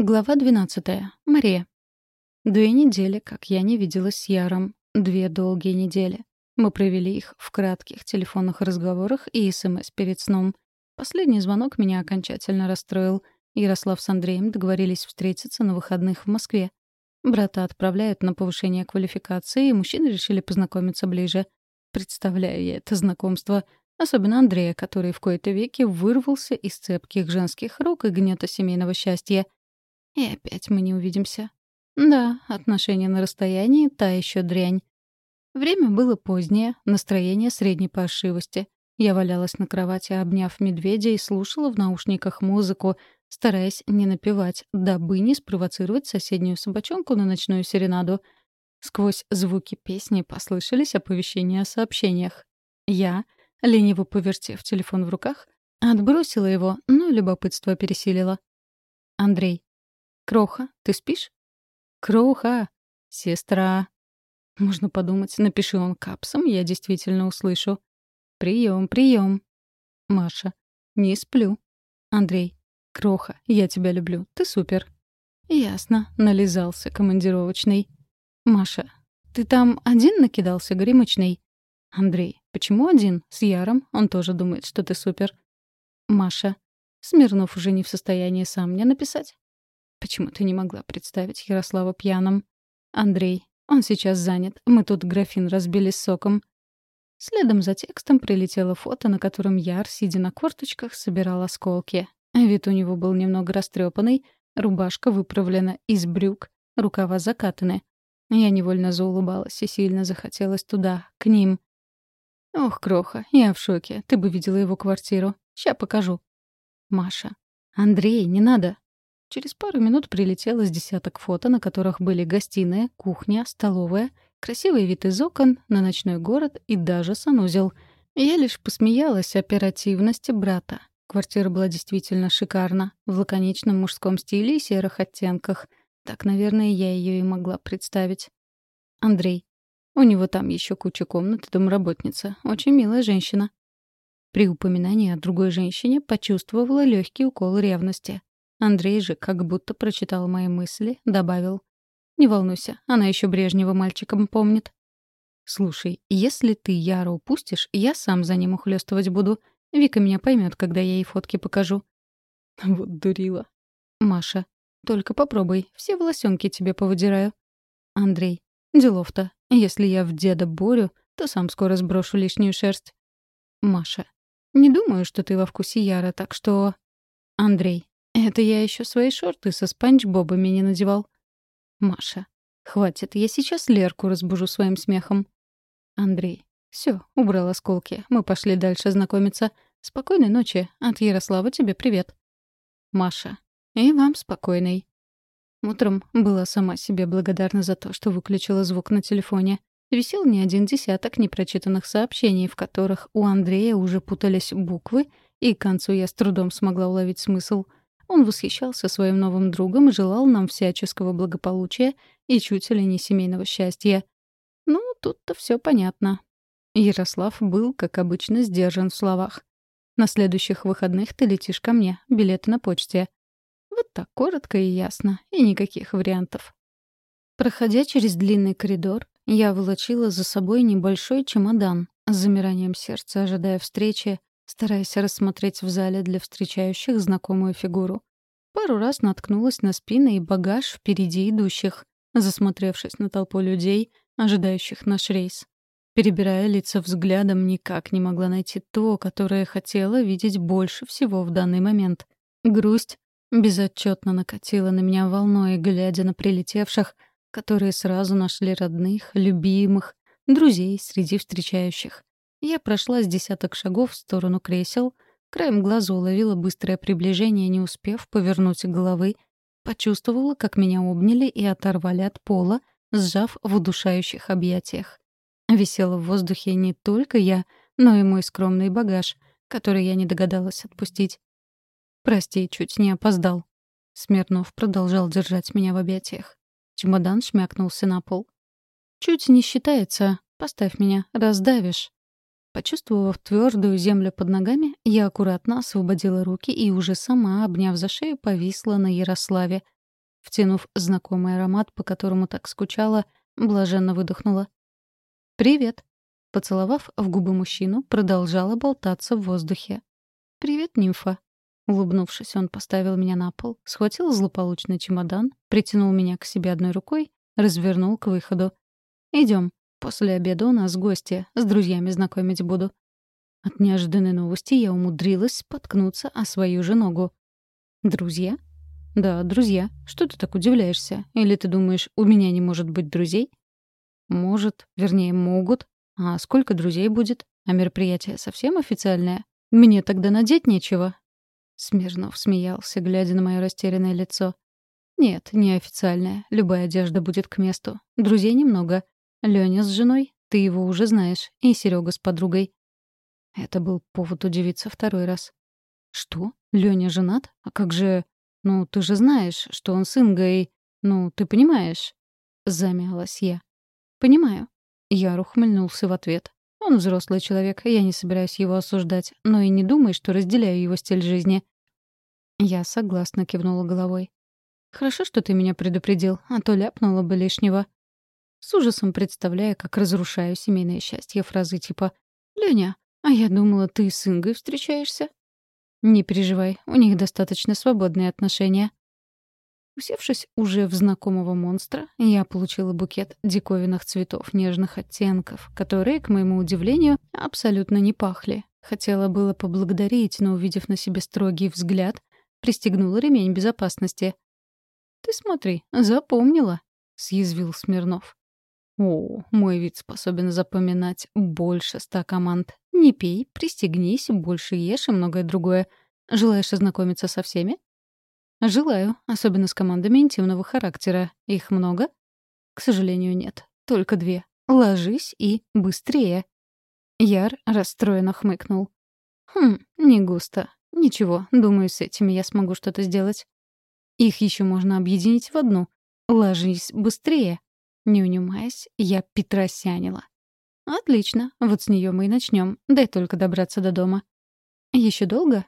Глава 12. Мария. Две недели, как я не виделась с Яром. Две долгие недели. Мы провели их в кратких телефонных разговорах и СМС перед сном. Последний звонок меня окончательно расстроил. Ярослав с Андреем договорились встретиться на выходных в Москве. Брата отправляют на повышение квалификации, и мужчины решили познакомиться ближе. Представляю я это знакомство. Особенно Андрея, который в кои-то веки вырвался из цепких женских рук и гнета семейного счастья — и опять мы не увидимся. Да, отношения на расстоянии — та еще дрянь. Время было позднее, настроение средней паршивости. Я валялась на кровати, обняв медведя, и слушала в наушниках музыку, стараясь не напевать, дабы не спровоцировать соседнюю собачонку на ночную серенаду. Сквозь звуки песни послышались оповещения о сообщениях. Я, лениво повертев телефон в руках, отбросила его, но любопытство пересилило. Андрей. «Кроха, ты спишь?» «Кроха! Сестра!» Можно подумать, напиши он капсом, я действительно услышу. «Прием, прием!» Маша. «Не сплю». Андрей. «Кроха, я тебя люблю. Ты супер». «Ясно», — нализался командировочный. Маша. «Ты там один накидался, горемычный?» Андрей. «Почему один? С Яром. Он тоже думает, что ты супер». Маша. Смирнов уже не в состоянии сам мне написать. Почему ты не могла представить Ярослава пьяным? Андрей. Он сейчас занят. Мы тут графин разбили соком. Следом за текстом прилетело фото, на котором Яр, сидя на корточках, собирал осколки. Вид у него был немного растрепанный, рубашка выправлена из брюк, рукава закатаны. Я невольно заулыбалась и сильно захотелось туда, к ним. «Ох, Кроха, я в шоке. Ты бы видела его квартиру. Ща покажу». Маша. «Андрей, не надо. Через пару минут прилетело с десяток фото, на которых были гостиная, кухня, столовая, красивый вид из окон, на ночной город и даже санузел. Я лишь посмеялась оперативности брата. Квартира была действительно шикарна, в лаконичном мужском стиле и серых оттенках. Так, наверное, я ее и могла представить. Андрей. У него там еще куча комнат и домработница. Очень милая женщина. При упоминании о другой женщине почувствовала легкий укол ревности. Андрей же, как будто прочитал мои мысли, добавил. «Не волнуйся, она еще Брежнева мальчиком помнит». «Слушай, если ты Яра упустишь, я сам за ним ухлёстывать буду. Вика меня поймет, когда я ей фотки покажу». Вот дурила. Маша. «Только попробуй, все волосенки тебе повыдираю». Андрей. «Делов-то. Если я в деда Борю, то сам скоро сброшу лишнюю шерсть». Маша. «Не думаю, что ты во вкусе Яра, так что...» Андрей. Это я еще свои шорты со спанч-бобами не надевал. Маша. Хватит, я сейчас Лерку разбужу своим смехом. Андрей. Все, убрал осколки. Мы пошли дальше знакомиться. Спокойной ночи. От Ярослава тебе привет. Маша. И вам спокойной. Утром была сама себе благодарна за то, что выключила звук на телефоне. Висел не один десяток непрочитанных сообщений, в которых у Андрея уже путались буквы, и к концу я с трудом смогла уловить смысл — он восхищался своим новым другом и желал нам всяческого благополучия и чуть ли не семейного счастья. Ну, тут-то все понятно. Ярослав был, как обычно, сдержан в словах. «На следующих выходных ты летишь ко мне, билеты на почте». Вот так коротко и ясно, и никаких вариантов. Проходя через длинный коридор, я волочила за собой небольшой чемодан, с замиранием сердца ожидая встречи стараясь рассмотреть в зале для встречающих знакомую фигуру. Пару раз наткнулась на спины и багаж впереди идущих, засмотревшись на толпу людей, ожидающих наш рейс. Перебирая лица взглядом, никак не могла найти то, которое хотела видеть больше всего в данный момент. Грусть безотчетно накатила на меня волной, глядя на прилетевших, которые сразу нашли родных, любимых, друзей среди встречающих. Я прошла с десяток шагов в сторону кресел, краем глаза уловила быстрое приближение, не успев повернуть головы, почувствовала, как меня обняли и оторвали от пола, сжав в удушающих объятиях. Висела в воздухе не только я, но и мой скромный багаж, который я не догадалась отпустить. «Прости, чуть не опоздал». Смирнов продолжал держать меня в объятиях. Чемодан шмякнулся на пол. «Чуть не считается. Поставь меня, раздавишь». Почувствовав твердую землю под ногами, я аккуратно освободила руки и уже сама, обняв за шею, повисла на Ярославе, Втянув знакомый аромат, по которому так скучала, блаженно выдохнула. «Привет!» Поцеловав в губы мужчину, продолжала болтаться в воздухе. «Привет, нимфа!» Улыбнувшись, он поставил меня на пол, схватил злополучный чемодан, притянул меня к себе одной рукой, развернул к выходу. Идем. После обеда у нас гости. С друзьями знакомить буду». От неожиданной новости я умудрилась споткнуться о свою же ногу. «Друзья?» «Да, друзья. Что ты так удивляешься? Или ты думаешь, у меня не может быть друзей?» «Может. Вернее, могут. А сколько друзей будет? А мероприятие совсем официальное? Мне тогда надеть нечего. Смирнов смеялся, глядя на мое растерянное лицо. Нет, не официальное. Любая одежда будет к месту. Друзей немного. Лёня с женой, ты его уже знаешь, и Серега с подругой. Это был повод удивиться второй раз. Что? Лёня женат? А как же... Ну, ты же знаешь, что он с Ингой... Ну, ты понимаешь? Замялась я. Понимаю. Я ухмыльнулся в ответ. Он взрослый человек, я не собираюсь его осуждать, но и не думай, что разделяю его стиль жизни. Я согласно кивнула головой. Хорошо, что ты меня предупредил, а то ляпнула бы лишнего. С ужасом представляя, как разрушаю семейное счастье фразы типа «Лёня, а я думала, ты с Ингой встречаешься?» «Не переживай, у них достаточно свободные отношения». Усевшись уже в знакомого монстра, я получила букет диковинных цветов нежных оттенков, которые, к моему удивлению, абсолютно не пахли. Хотела было поблагодарить, но, увидев на себе строгий взгляд, пристегнула ремень безопасности. «Ты смотри, запомнила», — съязвил Смирнов. «О, мой вид способен запоминать больше ста команд. Не пей, пристегнись, больше ешь и многое другое. Желаешь ознакомиться со всеми?» Желаю, особенно с командами интимного характера. Их много? К сожалению, нет. Только две. Ложись и быстрее. Яр расстроенно хмыкнул. Хм, не густо. Ничего, думаю, с этими я смогу что-то сделать. Их еще можно объединить в одну. Ложись быстрее. Не унимаясь, я петросянила. Отлично, вот с нее мы и начнем. Дай только добраться до дома. Еще долго?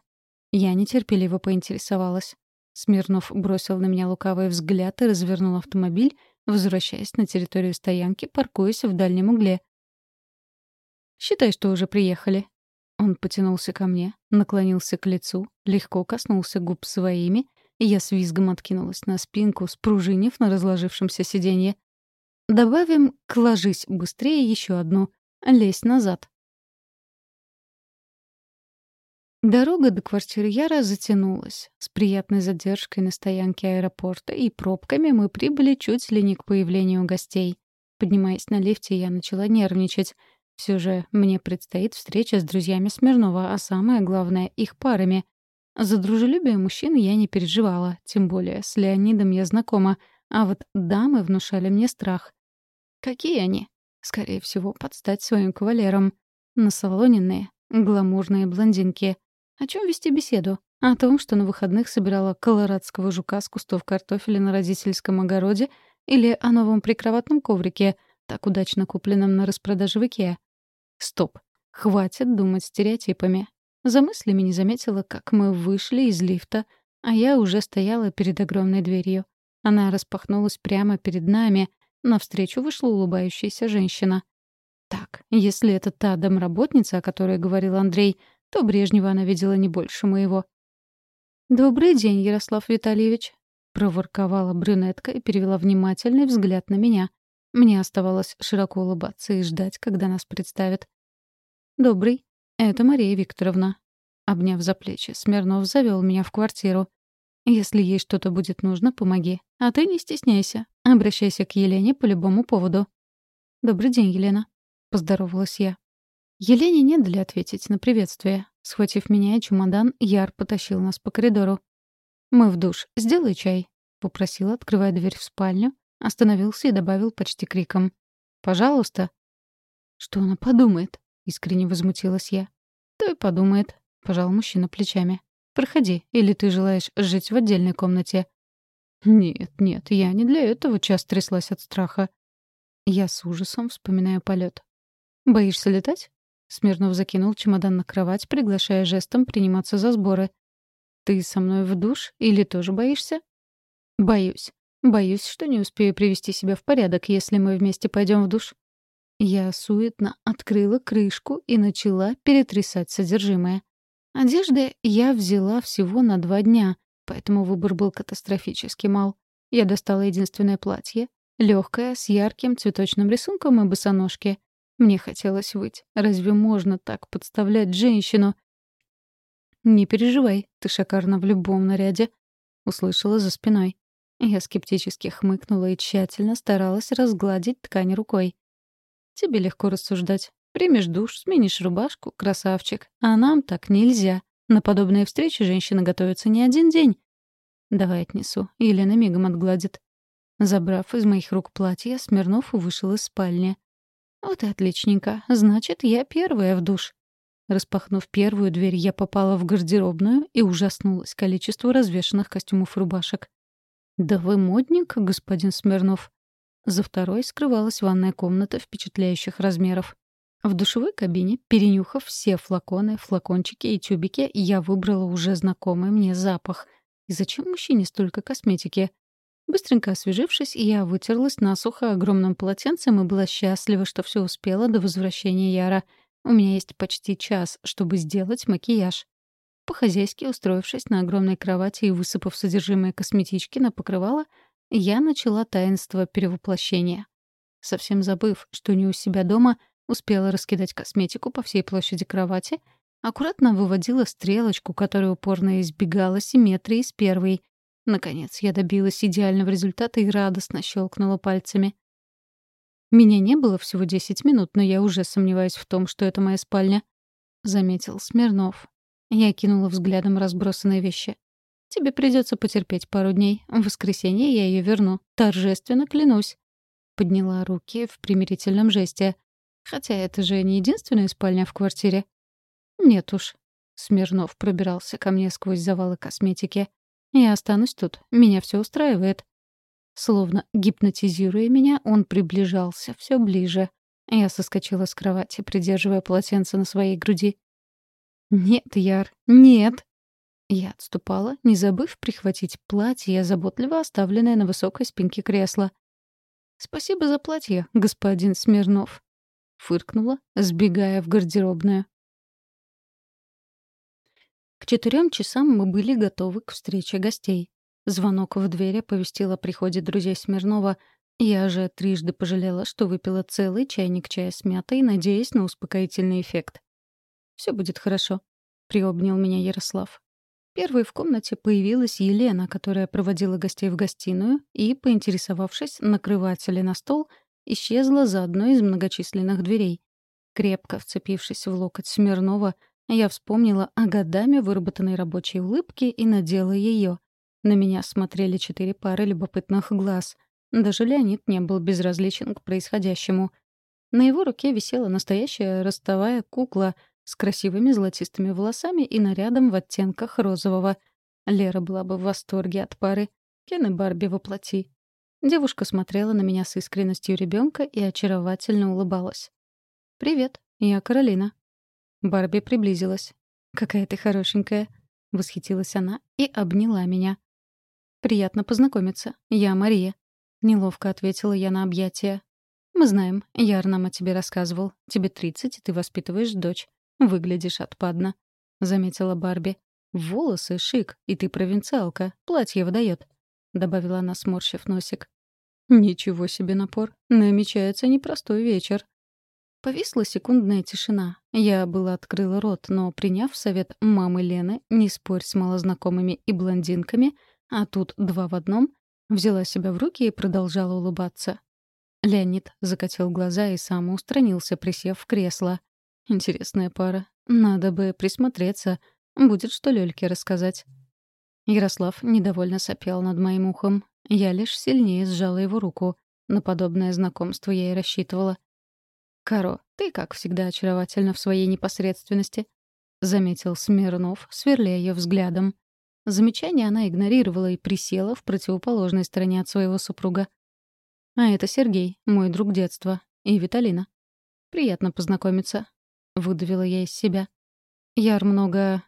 Я нетерпеливо поинтересовалась. Смирнов бросил на меня лукавый взгляд и развернул автомобиль, возвращаясь на территорию стоянки, паркуясь в дальнем угле. «Считай, что уже приехали». Он потянулся ко мне, наклонился к лицу, легко коснулся губ своими, и я с визгом откинулась на спинку, спружинив на разложившемся сиденье. «Добавим к «ложись быстрее» еще одну. Лезь назад». Дорога до квартиры Яра затянулась. С приятной задержкой на стоянке аэропорта и пробками мы прибыли чуть ли не к появлению гостей. Поднимаясь на лифте, я начала нервничать. Все же мне предстоит встреча с друзьями Смирнова, а самое главное — их парами. За дружелюбие мужчин я не переживала, тем более с Леонидом я знакома, а вот дамы внушали мне страх. Какие они? Скорее всего, подстать своим кавалерам. Насолоненные, гламурные блондинки — о чем вести беседу? О том, что на выходных собирала колорадского жука с кустов картофеля на родительском огороде или о новом прикроватном коврике, так удачно купленном на распродаже в Икеа? Стоп. Хватит думать стереотипами. За мыслями не заметила, как мы вышли из лифта, а я уже стояла перед огромной дверью. Она распахнулась прямо перед нами. Навстречу вышла улыбающаяся женщина. Так, если это та домработница, о которой говорил Андрей, то Брежнева она видела не больше моего. «Добрый день, Ярослав Витальевич», — проворковала брюнетка и перевела внимательный взгляд на меня. Мне оставалось широко улыбаться и ждать, когда нас представят. «Добрый. Это Мария Викторовна». Обняв за плечи, Смирнов завел меня в квартиру. «Если ей что-то будет нужно, помоги. А ты не стесняйся. Обращайся к Елене по любому поводу». «Добрый день, Елена», — поздоровалась я. Елене не дали ответить на приветствие. Схватив меня и чемодан, Яр потащил нас по коридору. «Мы в душ. Сделай чай», — попросил, открывая дверь в спальню, остановился и добавил почти криком. «Пожалуйста». «Что она подумает?» — искренне возмутилась я. «То и подумает», — пожал мужчина плечами. «Проходи, или ты желаешь жить в отдельной комнате?» «Нет, нет, я не для этого час тряслась от страха». Я с ужасом вспоминаю полет. «Боишься летать?» Смирнов закинул чемодан на кровать, приглашая жестом приниматься за сборы. «Ты со мной в душ или тоже боишься?» «Боюсь. Боюсь, что не успею привести себя в порядок, если мы вместе пойдем в душ. Я суетно открыла крышку и начала перетрясать содержимое. Одежды я взяла всего на два дня, поэтому выбор был катастрофически мал. Я достала единственное платье, легкое, с ярким цветочным рисунком и босоножки. Мне хотелось выйти. Разве можно так подставлять женщину? «Не переживай, ты шикарна в любом наряде», — услышала за спиной. Я скептически хмыкнула и тщательно старалась разгладить ткань рукой. «Тебе легко рассуждать. Примешь душ, сменишь рубашку, красавчик. А нам так нельзя. На подобные встречи женщины готовятся не один день. Давай отнесу. Елена мигом отгладит. Забрав из моих рук платье, Смирнов вышел из спальни. Вот и отличненько. Значит, я первая в душ. Распахнув первую дверь, я попала в гардеробную и ужаснулась количеству развешанных костюмов и рубашек. «Да вы модник, господин Смирнов». За второй скрывалась ванная комната впечатляющих размеров. В душевой кабине, перенюхав все флаконы, флакончики и тюбики, я выбрала уже знакомый мне запах. И зачем мужчине столько косметики? Быстренько освежившись, я вытерлась насухо огромным полотенцем и была счастлива, что все успела до возвращения Яра. У меня есть почти час, чтобы сделать макияж. По-хозяйски устроившись на огромной кровати и высыпав содержимое косметички на покрывало, я начала таинство перевоплощения. Совсем забыв, что не у себя дома, успела раскидать косметику по всей площади кровати, аккуратно выводила стрелочку, которая упорно избегала симметрии с первой — Наконец я добилась идеального результата и радостно щелкнула пальцами. «Меня не было всего десять минут, но я уже сомневаюсь в том, что это моя спальня», — заметил Смирнов. Я кинула взглядом разбросанные вещи. «Тебе придется потерпеть пару дней. В воскресенье я ее верну. Торжественно клянусь». Подняла руки в примирительном жесте. «Хотя это же не единственная спальня в квартире». «Нет уж». Смирнов пробирался ко мне сквозь завалы косметики. Я останусь тут. Меня все устраивает. Словно гипнотизируя меня, он приближался все ближе. Я соскочила с кровати, придерживая полотенце на своей груди. «Нет, Яр, нет!» Я отступала, не забыв прихватить платье, заботливо оставленное на высокой спинке кресла. «Спасибо за платье, господин Смирнов», — фыркнула, сбегая в гардеробную. К четырем часам мы были готовы к встрече гостей. Звонок в двери оповестил о приходе друзей Смирнова. Я же трижды пожалела, что выпила целый чайник чая с мятой, надеясь на успокоительный эффект. «Все будет хорошо», — приобнял меня Ярослав. Первой в комнате появилась Елена, которая проводила гостей в гостиную и, поинтересовавшись, накрывать ли на стол, исчезла за одной из многочисленных дверей. Крепко вцепившись в локоть Смирнова, я вспомнила о годами выработанной рабочей улыбке и надела ее. На меня смотрели четыре пары любопытных глаз. Даже Леонид не был безразличен к происходящему. На его руке висела настоящая ростовая кукла с красивыми золотистыми волосами и нарядом в оттенках розового. Лера была бы в восторге от пары. Кен и Барби воплоти. Девушка смотрела на меня с искренностью ребенка и очаровательно улыбалась. «Привет, я Каролина», Барби приблизилась. «Какая ты хорошенькая!» — восхитилась она и обняла меня. «Приятно познакомиться. Я Мария», — неловко ответила я на объятия. «Мы знаем. Яр нам о тебе рассказывал. Тебе тридцать, и ты воспитываешь дочь. Выглядишь отпадно», — заметила Барби. «Волосы шик, и ты провинциалка. Платье выдает», — добавила она, сморщив носик. «Ничего себе напор. Намечается непростой вечер», Повисла секундная тишина. Я была открыла рот, но, приняв совет мамы Лены, не спорь с малознакомыми и блондинками, а тут два в одном, взяла себя в руки и продолжала улыбаться. Леонид закатил глаза и сам устранился, присев в кресло. Интересная пара. Надо бы присмотреться. Будет что Лёльке рассказать. Ярослав недовольно сопел над моим ухом. Я лишь сильнее сжала его руку. На подобное знакомство я и рассчитывала. «Каро, ты, как всегда, очаровательна в своей непосредственности», — заметил Смирнов, сверля ее взглядом. Замечание она игнорировала и присела в противоположной стороне от своего супруга. «А это Сергей, мой друг детства, и Виталина. Приятно познакомиться», — выдавила я из себя. «Яр много...»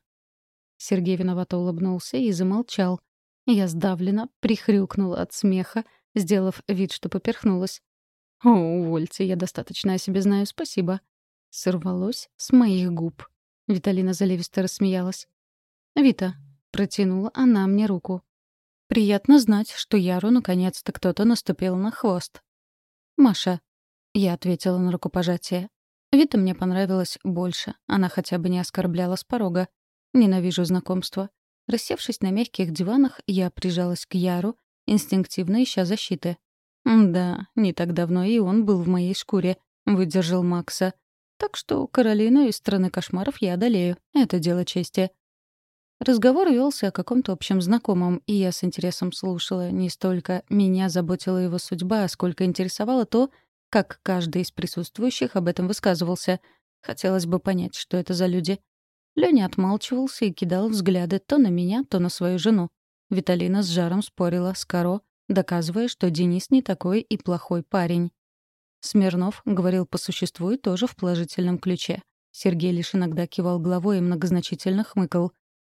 Сергей виновато улыбнулся и замолчал. Я сдавленно прихрюкнула от смеха, сделав вид, что поперхнулась. «О, увольте, я достаточно о себе знаю, спасибо». Сорвалось с моих губ. Виталина заливисто рассмеялась. «Вита», — протянула она мне руку. «Приятно знать, что Яру наконец-то кто-то наступил на хвост». «Маша», — я ответила на рукопожатие. Вита мне понравилась больше. Она хотя бы не оскорбляла с порога. Ненавижу знакомства. Рассевшись на мягких диванах, я прижалась к Яру, инстинктивно ища защиты. Да, не так давно и он был в моей шкуре, выдержал Макса. Так что Каролину из страны кошмаров я одолею. Это дело чести. Разговор велся о каком-то общем знакомом, и я с интересом слушала. Не столько меня заботила его судьба, сколько интересовало то, как каждый из присутствующих об этом высказывался. Хотелось бы понять, что это за люди. Лёня отмалчивался и кидал взгляды то на меня, то на свою жену. Виталина с жаром спорила с Каро, доказывая, что Денис не такой и плохой парень. Смирнов говорил по существу и тоже в положительном ключе. Сергей лишь иногда кивал головой и многозначительно хмыкал.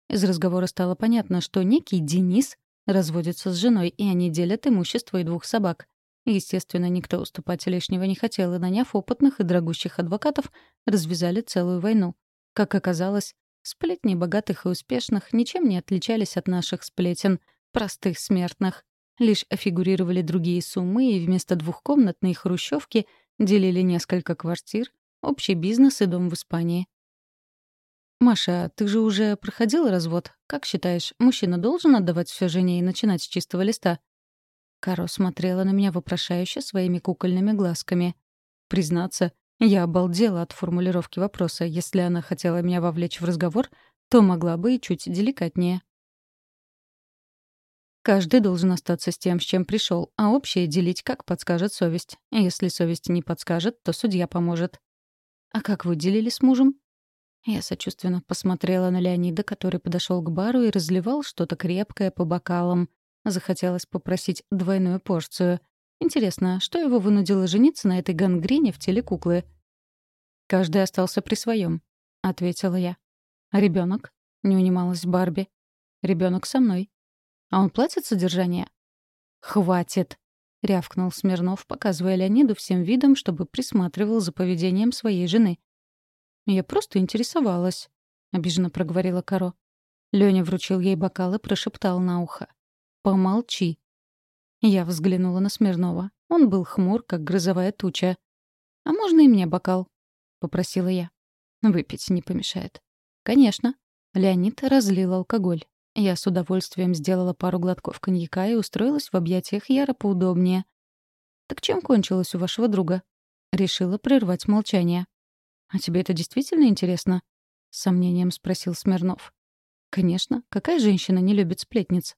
Из разговора стало понятно, что некий Денис разводится с женой, и они делят имущество и двух собак. Естественно, никто уступать лишнего не хотел, и, наняв опытных и дорогущих адвокатов, развязали целую войну. Как оказалось, сплетни богатых и успешных ничем не отличались от наших сплетен, простых смертных. Лишь фигурировали другие суммы, и вместо двухкомнатной хрущевки делили несколько квартир, общий бизнес и дом в Испании. «Маша, ты же уже проходила развод. Как считаешь, мужчина должен отдавать все жене и начинать с чистого листа?» Каро смотрела на меня вопрошающе своими кукольными глазками. Признаться, я обалдела от формулировки вопроса. Если она хотела меня вовлечь в разговор, то могла бы и чуть деликатнее. Каждый должен остаться с тем, с чем пришел, а общее делить, как подскажет совесть. Если совесть не подскажет, то судья поможет. «А как вы делили с мужем?» Я сочувственно посмотрела на Леонида, который подошел к бару и разливал что-то крепкое по бокалам. Захотелось попросить двойную порцию. Интересно, что его вынудило жениться на этой гангрене в теле куклы? «Каждый остался при своем», — ответила я. «А ребенок? не унималась Барби. Ребенок со мной. А он платит содержание?» «Хватит!» — рявкнул Смирнов, показывая Леониду всем видом, чтобы присматривал за поведением своей жены. «Я просто интересовалась», — обиженно проговорила Каро. Лёня вручил ей бокал и прошептал на ухо. «Помолчи». Я взглянула на Смирнова. Он был хмур, как грозовая туча. «А можно и мне бокал?» — попросила я. «Выпить не помешает». «Конечно». Леонид разлил алкоголь. Я с удовольствием сделала пару глотков коньяка и устроилась в объятиях Яра поудобнее. «Так чем кончилось у вашего друга?» Решила прервать молчание. «А тебе это действительно интересно?» — с сомнением спросил Смирнов. «Конечно. Какая женщина не любит сплетниц?»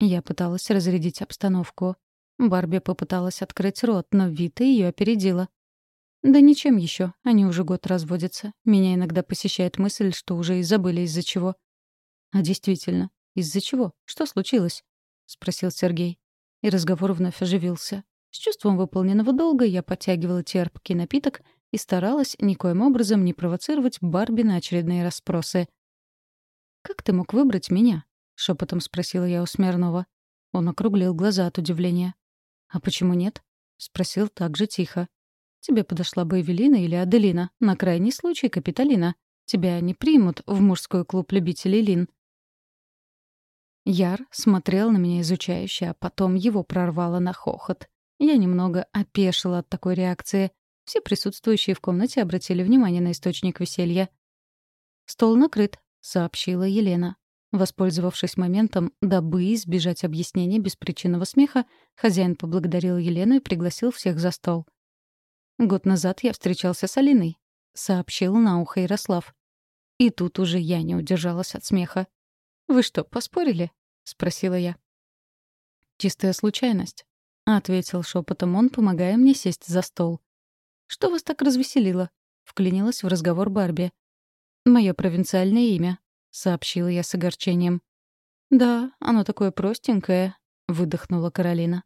Я пыталась разрядить обстановку. Барби попыталась открыть рот, но Вита ее опередила. «Да ничем еще. Они уже год разводятся. Меня иногда посещает мысль, что уже и забыли из-за чего». «А действительно, из-за чего? Что случилось?» — спросил Сергей. И разговор вновь оживился. С чувством выполненного долга я подтягивала терпкий напиток и старалась никоим образом не провоцировать Барби на очередные расспросы. «Как ты мог выбрать меня?» — шепотом спросила я у Смирнова. Он округлил глаза от удивления. «А почему нет?» — спросил так же тихо. «Тебе подошла бы Эвелина или Аделина, на крайний случай Капитолина. Тебя не примут в мужской клуб любителей Лин». Яр смотрел на меня изучающе, а потом его прорвало на хохот. Я немного опешила от такой реакции. Все присутствующие в комнате обратили внимание на источник веселья. «Стол накрыт», — сообщила Елена. Воспользовавшись моментом, дабы избежать объяснения беспричинного смеха, хозяин поблагодарил Елену и пригласил всех за стол. «Год назад я встречался с Алиной», — сообщил на ухо Ярослав. И тут уже я не удержалась от смеха. «Вы что, поспорили?» — спросила я. «Чистая случайность», — ответил шепотом он, помогая мне сесть за стол. «Что вас так развеселило?» — вклинилась в разговор Барби. «Мое провинциальное имя», — сообщила я с огорчением. «Да, оно такое простенькое», — выдохнула Каролина.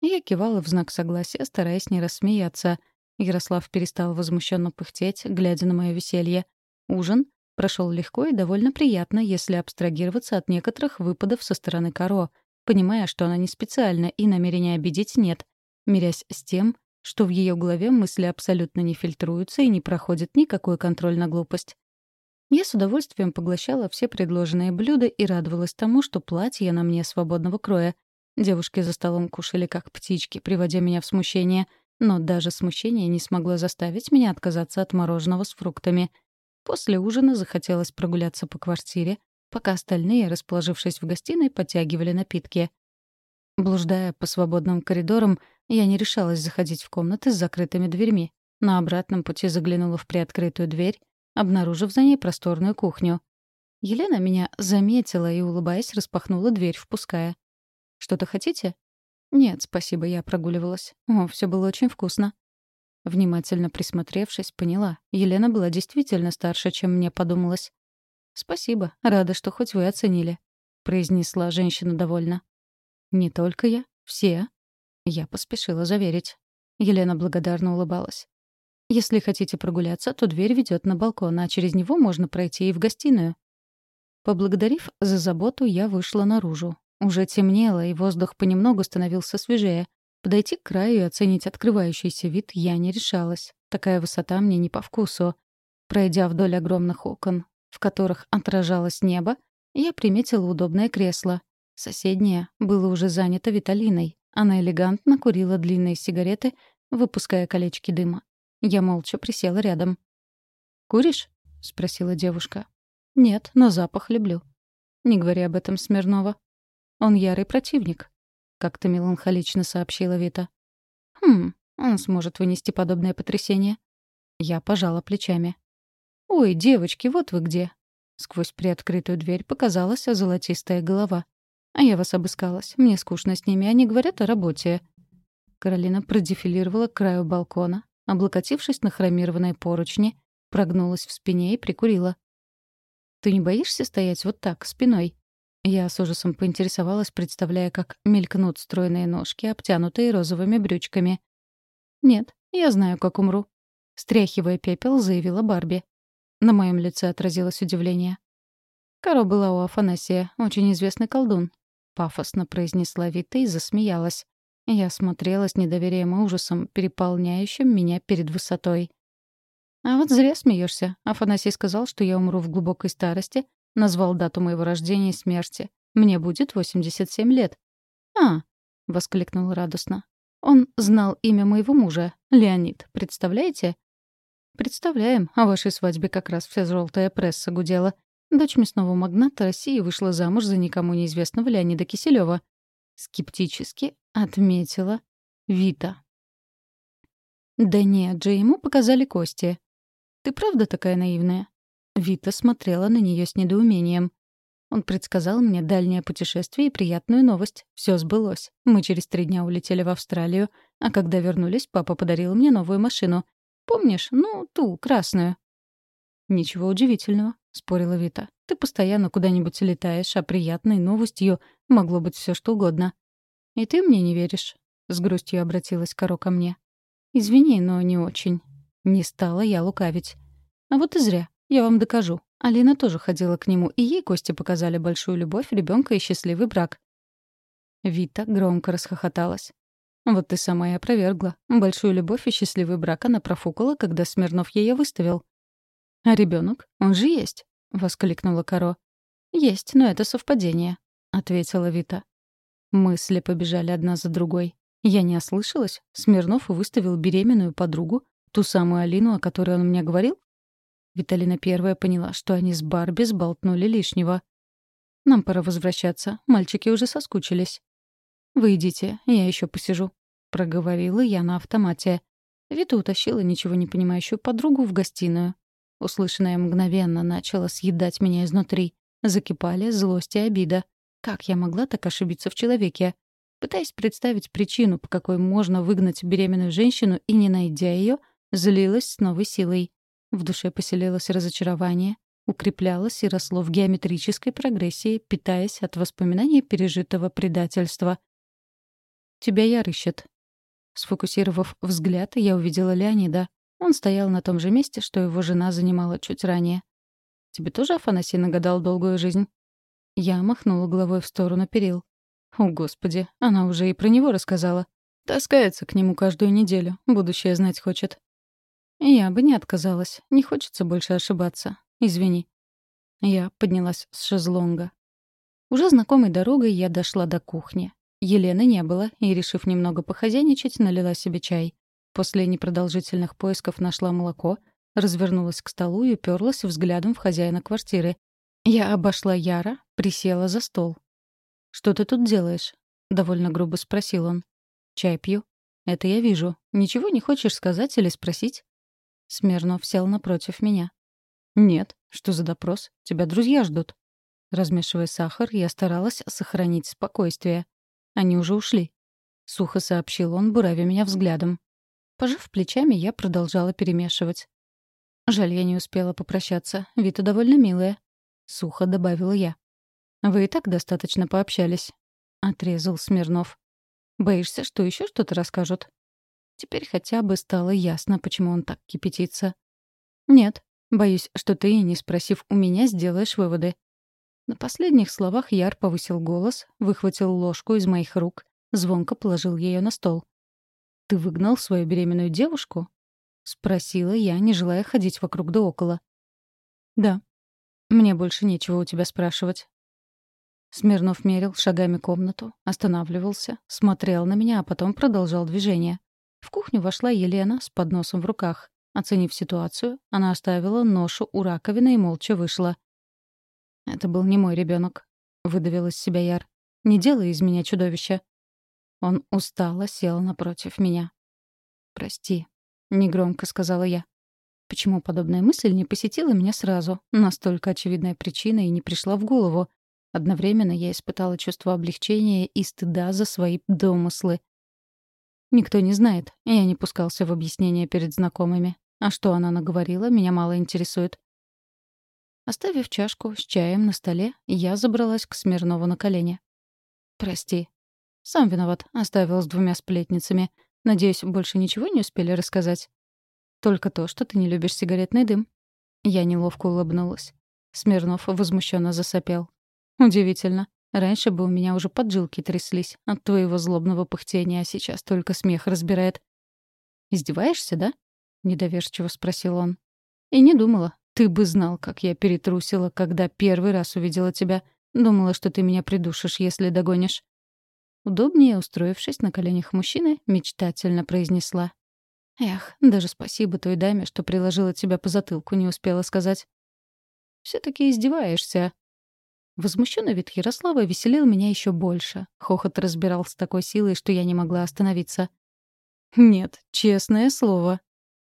Я кивала в знак согласия, стараясь не рассмеяться. Ярослав перестал возмущенно пыхтеть, глядя на мое веселье. Ужин прошел легко и довольно приятно, если абстрагироваться от некоторых выпадов со стороны Каро, понимая, что она не специально и намерения обидеть нет, мирясь с тем, что в ее голове мысли абсолютно не фильтруются и не проходит никакой контроль на глупость. Я с удовольствием поглощала все предложенные блюда и радовалась тому, что платье на мне свободного кроя. Девушки за столом кушали как птички, приводя меня в смущение, но даже смущение не смогло заставить меня отказаться от мороженого с фруктами. После ужина захотелось прогуляться по квартире, пока остальные, расположившись в гостиной, подтягивали напитки. Блуждая по свободным коридорам, я не решалась заходить в комнаты с закрытыми дверьми. На обратном пути заглянула в приоткрытую дверь, обнаружив за ней просторную кухню. Елена меня заметила и, улыбаясь, распахнула дверь, впуская. «Что-то хотите?» «Нет, спасибо, я прогуливалась. О, все было очень вкусно». Внимательно присмотревшись, поняла. Елена была действительно старше, чем мне подумалось. «Спасибо, рада, что хоть вы оценили», — произнесла женщина довольно. «Не только я, все». Я поспешила заверить. Елена благодарно улыбалась. «Если хотите прогуляться, то дверь ведет на балкон, а через него можно пройти и в гостиную». Поблагодарив за заботу, я вышла наружу. Уже темнело, и воздух понемногу становился свежее. Подойти к краю и оценить открывающийся вид я не решалась. Такая высота мне не по вкусу. Пройдя вдоль огромных окон, в которых отражалось небо, я приметила удобное кресло. Соседнее было уже занято Виталиной. Она элегантно курила длинные сигареты, выпуская колечки дыма. Я молча присела рядом. «Куришь?» — спросила девушка. «Нет, но запах люблю». «Не говори об этом Смирнова». «Он ярый противник», — как-то меланхолично сообщила Вита. «Хм, он сможет вынести подобное потрясение». Я пожала плечами. «Ой, девочки, вот вы где!» Сквозь приоткрытую дверь показалась золотистая голова. «А я вас обыскалась. Мне скучно с ними, они говорят о работе». Каролина продефилировала к краю балкона, облокотившись на хромированные поручни, прогнулась в спине и прикурила. «Ты не боишься стоять вот так, спиной?» Я с ужасом поинтересовалась, представляя, как мелькнут стройные ножки, обтянутые розовыми брючками. «Нет, я знаю, как умру», — стряхивая пепел, заявила Барби. На моем лице отразилось удивление. «Каро была у Афанасия, очень известный колдун», — пафосно произнесла Вита и засмеялась. Я смотрела с недоверием и ужасом, переполняющим меня перед высотой. «А вот зря смеешься. Афанасий сказал, что я умру в глубокой старости, назвал дату моего рождения и смерти. Мне будет 87 лет». «А!» — воскликнул радостно. «Он знал имя моего мужа, Леонид, представляете? «Представляем, о вашей свадьбе как раз вся желтая пресса гудела. Дочь мясного магната России вышла замуж за никому неизвестного Леонида Киселева. Скептически отметила Вита. «Да нет же, ему показали кости. Ты правда такая наивная?» Вита смотрела на нее с недоумением. Он предсказал мне дальнее путешествие и приятную новость. Все сбылось. Мы через три дня улетели в Австралию, а когда вернулись, папа подарил мне новую машину. Помнишь? Ну, ту, красную». «Ничего удивительного», — спорила Вита. «Ты постоянно куда-нибудь летаешь, а приятной новостью могло быть все что угодно». «И ты мне не веришь?» — с грустью обратилась Каро ко мне. «Извини, но не очень. Не стала я лукавить. А вот и зря. Я вам докажу. Алина тоже ходила к нему, и ей Кости показали большую любовь, ребенка и счастливый брак». Вита громко расхохоталась. Вот ты сама и опровергла. Большую любовь и счастливый брак она профукала, когда Смирнов ее выставил. «А ребенок? Он же есть!» — воскликнула Каро. «Есть, но это совпадение», — ответила Вита. Мысли побежали одна за другой. Я не ослышалась. Смирнов выставил беременную подругу, ту самую Алину, о которой он мне говорил? Виталина первая поняла, что они с Барби сболтнули лишнего. «Нам пора возвращаться. Мальчики уже соскучились». «Вы идите, я еще посижу», — проговорила я на автомате. Вита утащила ничего не понимающую подругу в гостиную. Услышанное мгновенно начало съедать меня изнутри. Закипали злость и обида. Как я могла так ошибиться в человеке? Пытаясь представить причину, по какой можно выгнать беременную женщину и не найдя ее, злилась с новой силой. В душе поселилось разочарование, укреплялось и росло в геометрической прогрессии, питаясь от воспоминаний пережитого предательства — Тебя Яр ищет». Сфокусировав взгляд, я увидела Леонида. Он стоял на том же месте, что его жена занимала чуть ранее. «Тебе тоже Афанасий нагадал долгую жизнь?» Я махнула головой в сторону перил. О, Господи, она уже и про него рассказала. Таскается к нему каждую неделю, будущее знать хочет. Я бы не отказалась, не хочется больше ошибаться. Извини. Я поднялась с шезлонга. Уже знакомой дорогой я дошла до кухни. Елены не было, и, решив немного похозяйничать, налила себе чай. После непродолжительных поисков нашла молоко, развернулась к столу и уперлась взглядом в хозяина квартиры. Я обошла Яра, присела за стол. «Что ты тут делаешь?» — довольно грубо спросил он. «Чай пью». «Это я вижу. Ничего не хочешь сказать или спросить?» Смирнов сел напротив меня. «Нет. Что за допрос? Тебя друзья ждут». Размешивая сахар, я старалась сохранить спокойствие. Они уже ушли. Сухо сообщил он, буравя меня взглядом. Пожав плечами, я продолжала перемешивать. «Жаль, я не успела попрощаться. Вита довольно милая», — сухо добавила я. «Вы и так достаточно пообщались», — отрезал Смирнов. «Боишься, что еще что-то расскажут?» Теперь хотя бы стало ясно, почему он так кипятится. «Нет, боюсь, что ты, не спросив у меня, сделаешь выводы». На последних словах Яр повысил голос, выхватил ложку из моих рук, звонко положил ее на стол. «Ты выгнал свою беременную девушку?» — спросила я, не желая ходить вокруг да около. «Да. Мне больше нечего у тебя спрашивать». Смирнов мерил шагами комнату, останавливался, смотрел на меня, а потом продолжал движение. В кухню вошла Елена с подносом в руках. Оценив ситуацию, она оставила ношу у раковины и молча вышла. «Это был не мой ребенок, выдавил из себя Яр. «Не делай из меня чудовища». Он устало сел напротив меня. «Прости», — негромко сказала я. Почему подобная мысль не посетила меня сразу? Настолько очевидная причина и не пришла в голову. Одновременно я испытала чувство облегчения и стыда за свои домыслы. Никто не знает, я не пускался в объяснения перед знакомыми. А что она наговорила, меня мало интересует. Оставив чашку с чаем на столе, я забралась к Смирнову на колени. «Прости. Сам виноват, оставил с двумя сплетницами. Надеюсь, больше ничего не успели рассказать?» «Только то, что ты не любишь сигаретный дым». Я неловко улыбнулась. Смирнов возмущенно засопел. «Удивительно. Раньше бы у меня уже поджилки тряслись от твоего злобного пыхтения, а сейчас только смех разбирает. «Издеваешься, да?» — недоверчиво спросил он. «И не думала. Ты бы знал, как я перетрусила, когда первый раз увидела тебя. Думала, что ты меня придушишь, если догонишь». Удобнее устроившись на коленях мужчины, мечтательно произнесла. «Эх, даже спасибо той даме, что приложила тебя по затылку, не успела сказать». все таки издеваешься», Возмущенный вид Ярослава веселил меня еще больше. Хохот разбирал с такой силой, что я не могла остановиться. «Нет, честное слово».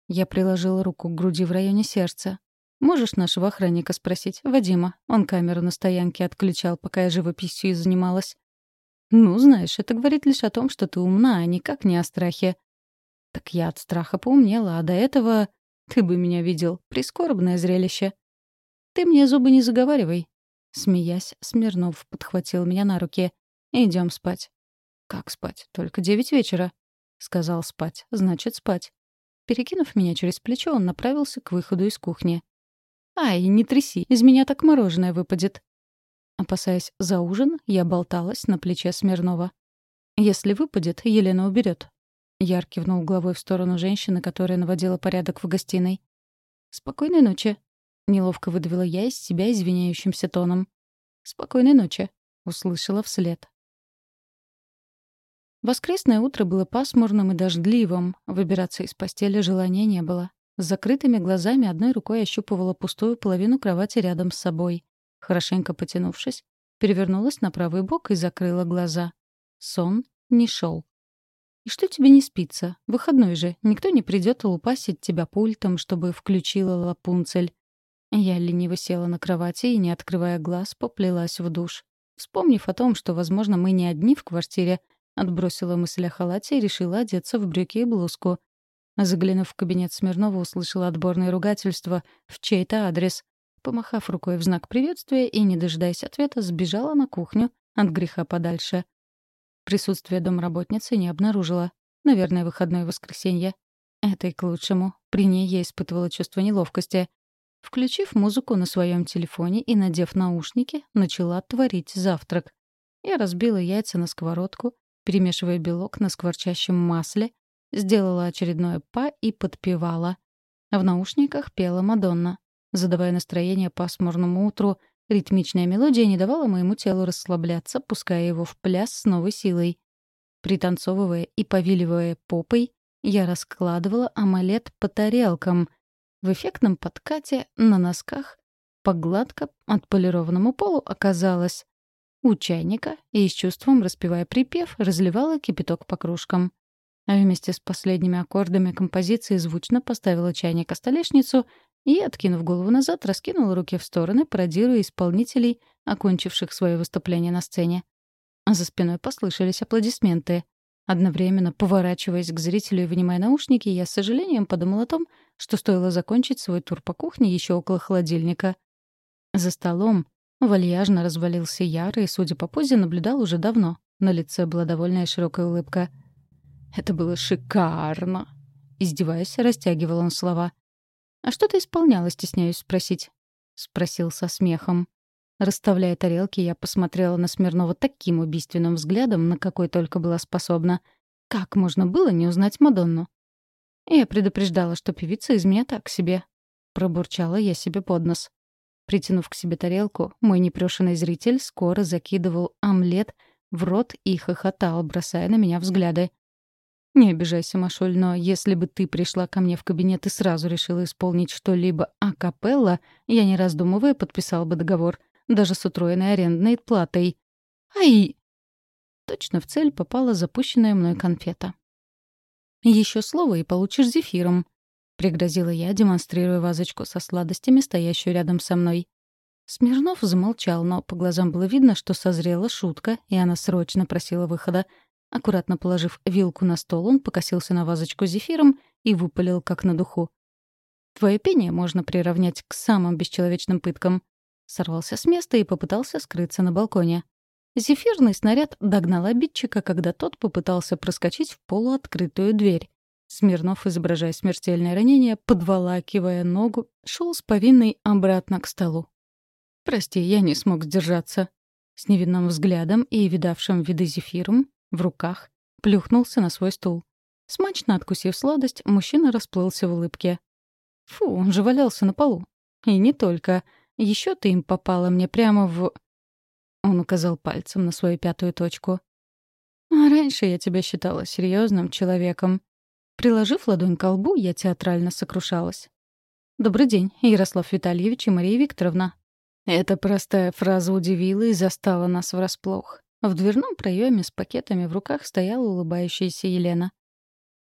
Я приложила руку к груди в районе сердца. «Можешь нашего охранника спросить, Вадима? Он камеру на стоянке отключал, пока я живописью занималась». «Ну, знаешь, это говорит лишь о том, что ты умна, а никак не о страхе». «Так я от страха поумнела, а до этого...» «Ты бы меня видел. Прискорбное зрелище». «Ты мне зубы не заговаривай. Смеясь, Смирнов подхватил меня на руки. Идем спать». «Как спать? Только девять вечера». Сказал спать. Значит, спать. Перекинув меня через плечо, он направился к выходу из кухни. «Ай, не тряси, из меня так мороженое выпадет». Опасаясь за ужин, я болталась на плече Смирнова. «Если выпадет, Елена уберет. Яр кивнул головой в сторону женщины, которая наводила порядок в гостиной. «Спокойной ночи», Неловко выдавила я из себя извиняющимся тоном. «Спокойной ночи», — услышала вслед. Воскресное утро было пасмурным и дождливым. Выбираться из постели желания не было. С закрытыми глазами одной рукой ощупывала пустую половину кровати рядом с собой. Хорошенько потянувшись, перевернулась на правый бок и закрыла глаза. Сон не шел. «И что тебе не спится? Выходной же. Никто не придет лупасить тебя пультом, чтобы включила Лапунцель. Я лениво села на кровати и, не открывая глаз, поплелась в душ. Вспомнив о том, что, возможно, мы не одни в квартире, отбросила мысль о халате и решила одеться в брюки и блузку. Заглянув в кабинет Смирнова, услышала отборное ругательство в чей-то адрес. Помахав рукой в знак приветствия и, не дожидаясь ответа, сбежала на кухню от греха подальше. Присутствие домработницы не обнаружила. Наверное, выходное воскресенье. Это и к лучшему. При ней я испытывала чувство неловкости. Включив музыку на своем телефоне и надев наушники, начала творить завтрак. Я разбила яйца на сковородку, перемешивая белок на скворчащем масле, сделала очередное па и подпевала. В наушниках пела Мадонна. Задавая настроение пасмурному утру, ритмичная мелодия не давала моему телу расслабляться, пуская его в пляс с новой силой. Пританцовывая и повиливая попой, я раскладывала амалет по тарелкам. В эффектном подкате на носках по гладко отполированному полу оказалось у чайника и с чувством, распевая припев, разливала кипяток по кружкам. А вместе с последними аккордами композиции звучно поставила чайник о столешницу и, откинув голову назад, раскинула руки в стороны, пародируя исполнителей, окончивших свое выступление на сцене. А за спиной послышались аплодисменты. Одновременно, поворачиваясь к зрителю и вынимая наушники, я с сожалением подумала о том, что стоило закончить свой тур по кухне еще около холодильника. За столом вальяжно развалился Яр и, судя по позе, наблюдал уже давно. На лице была довольная широкая улыбка. «Это было шикарно!» Издеваясь, растягивал он слова. «А что ты исполняла, стесняюсь спросить?» — спросил со смехом. Расставляя тарелки, я посмотрела на Смирнова таким убийственным взглядом, на какой только была способна. Как можно было не узнать Мадонну? Я предупреждала, что певица из меня так себе. Пробурчала я себе под нос. Притянув к себе тарелку, мой непрошенный зритель скоро закидывал омлет в рот и хохотал, бросая на меня взгляды. «Не обижайся, Машуль, но если бы ты пришла ко мне в кабинет и сразу решила исполнить что-либо акапелла, я, не раздумывая, подписал бы договор — даже с утроенной арендной платой. Ай! Точно в цель попала запущенная мной конфета. Еще слово и получишь зефиром», — пригрозила я, демонстрируя вазочку со сладостями, стоящую рядом со мной. Смирнов замолчал, но по глазам было видно, что созрела шутка, и она срочно просила выхода. Аккуратно положив вилку на стол, он покосился на вазочку зефиром и выпалил как на духу. «Твое пение можно приравнять к самым бесчеловечным пыткам сорвался с места и попытался скрыться на балконе. Зефирный снаряд догнал обидчика, когда тот попытался проскочить в полуоткрытую дверь. Смирнов, изображая смертельное ранение, подволакивая ногу, шел с повинной обратно к столу. «Прости, я не смог сдержаться». С невинным взглядом и видавшим виды зефиром в руках плюхнулся на свой стул. Смачно откусив сладость, мужчина расплылся в улыбке. Фу, он же валялся на полу. И не только — еще ты им попала мне прямо в...» Он указал пальцем на свою пятую точку. «А раньше я тебя считала серьезным человеком. Приложив ладонь к лбу, я театрально сокрушалась. «Добрый день, Ярослав Витальевич и Мария Викторовна». Эта простая фраза удивила и застала нас врасплох. В дверном проеме с пакетами в руках стояла улыбающаяся Елена.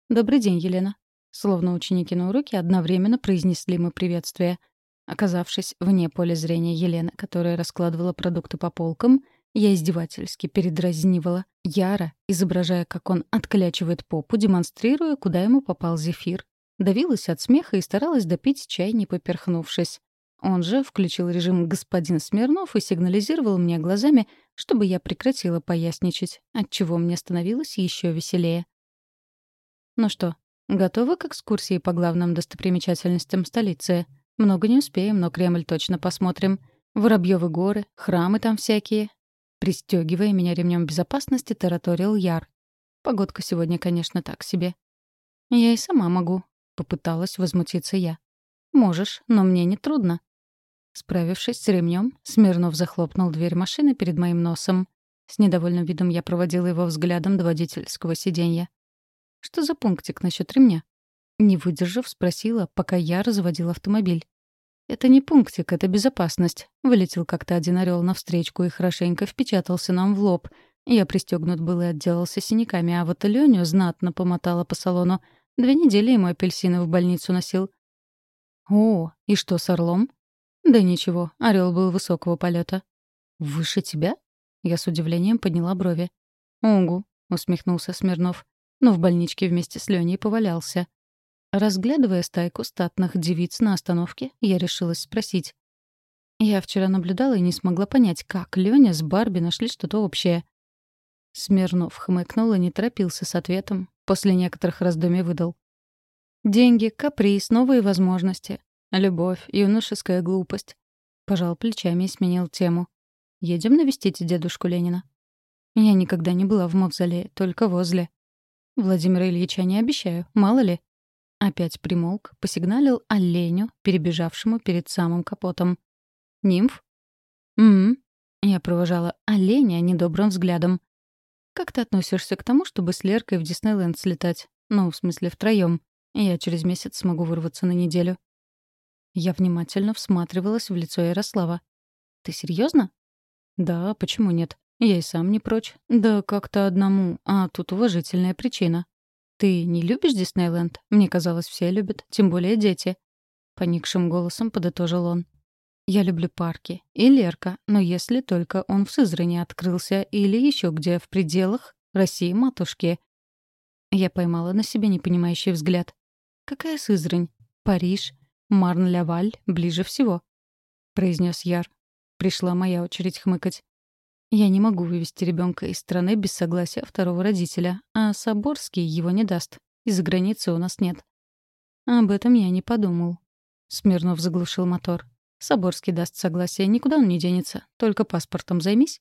«Добрый день, Елена». Словно ученики на уроке одновременно произнесли мы приветствие — Оказавшись вне поля зрения Елены, которая раскладывала продукты по полкам, я издевательски передразнивала Яра, изображая, как он отклячивает попу, демонстрируя, куда ему попал зефир. Давилась от смеха и старалась допить чай, не поперхнувшись. Он же включил режим «господин Смирнов» и сигнализировал мне глазами, чтобы я прекратила поясничать, отчего мне становилось еще веселее. «Ну что, готовы к экскурсии по главным достопримечательностям столицы?» Много не успеем, но Кремль точно посмотрим. Воробьёвы горы, храмы там всякие. Пристёгивая меня ремнем безопасности, тараторил Яр. Погодка сегодня, конечно, так себе. Я и сама могу, попыталась возмутиться я. Можешь, но мне не трудно. Справившись с ремнем, Смирнов захлопнул дверь машины перед моим носом. С недовольным видом я проводила его взглядом до водительского сиденья. Что за пунктик насчет ремня? Не выдержав, спросила, пока я разводил автомобиль. «Это не пунктик, это безопасность». Вылетел как-то один орел навстречку и хорошенько впечатался нам в лоб. Я пристегнут был и отделался синяками, а вот Леню знатно помотала по салону. Две недели ему апельсины в больницу носил. «О, и что с орлом?» «Да ничего, орел был высокого полета. «Выше тебя?» Я с удивлением подняла брови. «Угу», — усмехнулся Смирнов. Но в больничке вместе с Леней повалялся. Разглядывая стайку статных девиц на остановке, я решилась спросить. Я вчера наблюдала и не смогла понять, как Лёня с Барби нашли что-то общее. Смирнов хмыкнул и не торопился с ответом. После некоторых раздумий выдал. «Деньги, каприз, новые возможности. Любовь, юношеская глупость». Пожал плечами и сменил тему. «Едем навестить дедушку Ленина». Я никогда не была в мавзолее, только возле. Владимира Ильича не обещаю, мало ли. Опять примолк, посигналил оленю, перебежавшему перед самым капотом. «Нимф?» «М-м-м», я провожала оленя недобрым взглядом. «Как ты относишься к тому, чтобы с Леркой в Диснейленд слетать? Ну, в смысле, втроём. Я через месяц смогу вырваться на неделю». Я внимательно всматривалась в лицо Ярослава. «Ты серьезно? «Да, почему нет? Я и сам не прочь. Да как-то одному, а тут уважительная причина. Ты не любишь Диснейленд? Мне казалось, все любят, тем более дети». Поникшим голосом подытожил он. Я люблю парки. И Лерка, но если только он в Сызрани открылся или еще где в пределах России-матушки. Я поймала на себе непонимающий взгляд. «Какая Сызрань? Париж? Марн-Ляваль ближе всего», — произнес Яр. Пришла моя очередь хмыкать. Я не могу вывести ребенка из страны без согласия второго родителя, а Соборский его не даст. Из-за границы у нас нет. Об этом я не подумал. Смирнов заглушил мотор. Соборский даст согласие, никуда он не денется. Только паспортом займись.